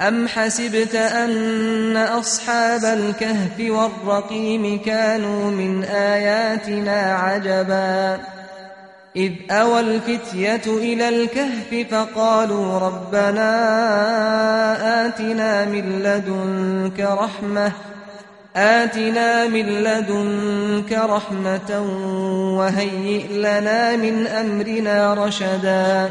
أم حسبت أن أصحاب الكهف والرقيم كانوا من آياتنا عجبا إذ أوى الفتية إلى الكهف فقالوا ربنا آتنا من لدنك رحمة آتنا من لدنك رحمة وهيئ لنا من أمرنا رشدا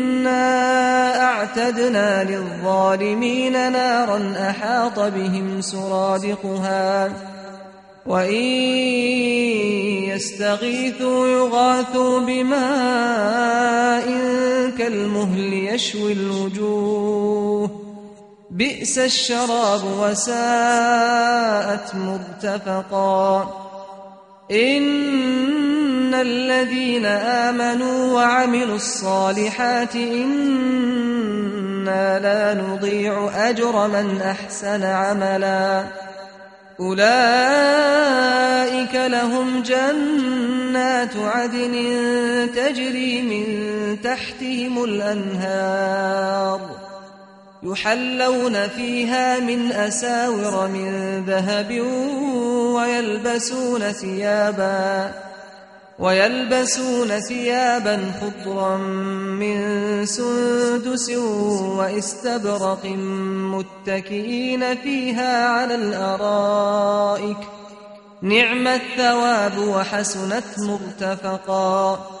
إنا أعتدنا للظالمين نارا أحاط بهم سرادقها وإن يستغيثوا يغاثوا بماء كالمهل يشوي الوجوه بئس الشراب وساءت مرتفقا إن الذين آمنوا وعملوا الصالحات إنا لا نضيع أجر من أحسن عملا أولئك لهم جنات عدن تجري من تحتهم الأنهار يحلون فيها من أساور من ذهب ويلبسون ثيابا ويلبسون ثيابا خضرا من سندس واستبرق متكئين فيها على الأرائك. نعم الثواب وحسنت مرتفقا.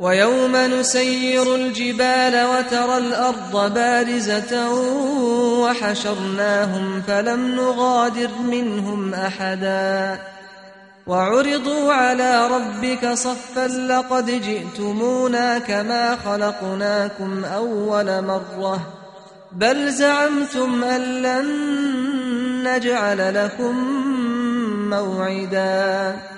ويوم نسير الجبال وترى الأرض بارزة وحشرناهم فلم نغادر منهم أحدا وعرضوا على ربك صفا لقد جئتمونا كما خلقناكم أول مرة بل زعمتم أن لن نجعل لكم موعداً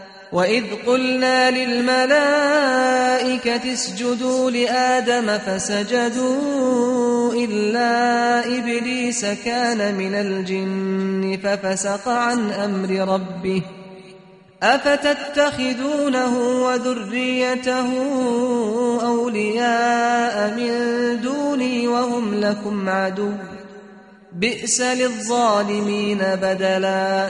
وإذ قلنا للملائكة اسجدوا لآدم فسجدوا إلا إبليس كان من الجن ففسق عن أمر ربه أفتتخذونه وذريته أولياء من دوني وهم لكم عدو بئس للظالمين بدلا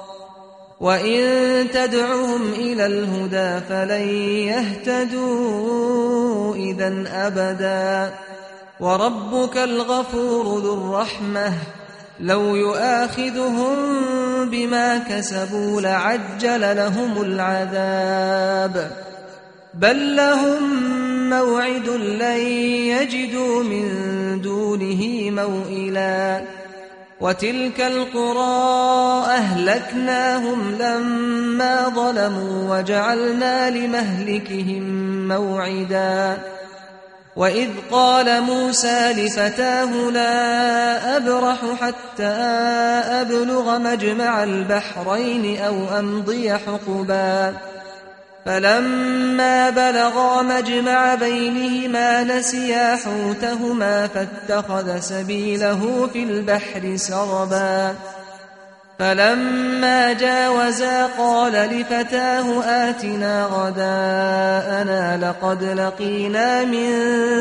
وإن تدعهم إلى الهدى فلن يهتدوا إذا أبدا وربك الغفور ذو الرحمة لو يؤاخذهم بما كسبوا لعجل لهم العذاب بل لهم موعد لن يجدوا من دونه موئلا وتلك القرى أهلكناهم لما ظلموا وجعلنا لمهلكهم موعدا وإذ قال موسى لفتاه لا أبرح حتى أبلغ مجمع البحرين أو أمضي حقبا فلما بلغا مجمع بينهما نسيا حوتهما فاتخذ سبيله في البحر سربا. فلما جاوزا قال لفتاه آتنا غداءنا لقد لقينا من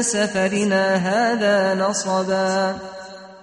سفرنا هذا نصبا.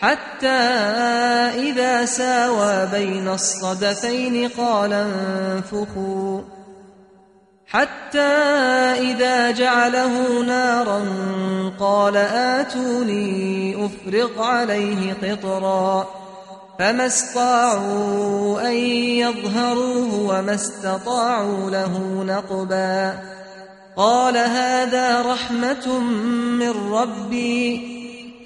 حتى إذا ساوى بين الصدفين قال انفخوا. حتى إذا جعله نارا قال آتوني أفرغ عليه قطرا. فما استطاعوا أن يظهروه وما استطاعوا له نقبا. قال هذا رحمة من ربي.